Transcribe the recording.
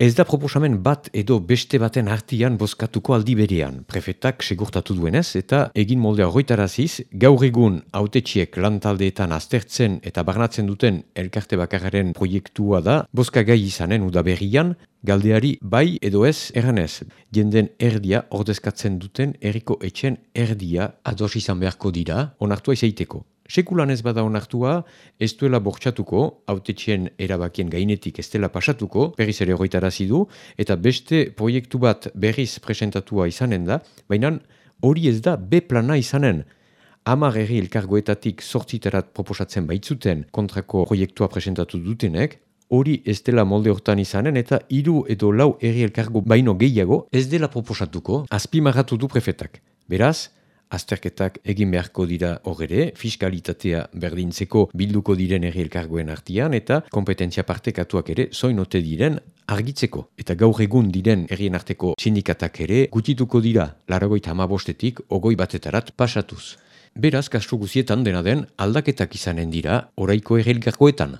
Ez da proposamen bat edo beste baten artian bozkatuko aldi berean, prefetak segurtatu duenez eta egin moldea horretaraziz, gaur egun autetxiek lantaldeetan aztertzen eta barnatzen duten elkarte bakarren proiektua da, bozka gai izanen udaberrian, galdeari bai edo ez erranez, jenden erdia ordezkatzen duten eriko etxen erdia ados izan beharko dira, onartua izaiteko. Sekulan ez bada onartua, ez duela bortxatuko, autetxien erabakien gainetik ez dela pasatuko, berriz ere horretarazi du, eta beste proiektu bat berriz presentatua izanen da, baina hori ez da B plana izanen. Amar erri elkargoetatik sortziterat proposatzen baitzuten kontrako proiektua presentatu dutenek, hori ez dela molde hortan izanen, eta hiru edo lau erri elkargo baino gehiago ez dela proposatuko, azpimarratu du prefetak. Beraz, azterketak egin beharko dira horre, fiskalitatea berdintzeko bilduko diren erri elkargoen artian eta kompetentzia partekatuak ere zoinote diren argitzeko. Eta gaur egun diren errien arteko sindikatak ere gutituko dira laragoita amabostetik ogoi batetarat pasatuz. Beraz, kastu guzietan dena den aldaketak izanen dira oraiko erri elkargoetan.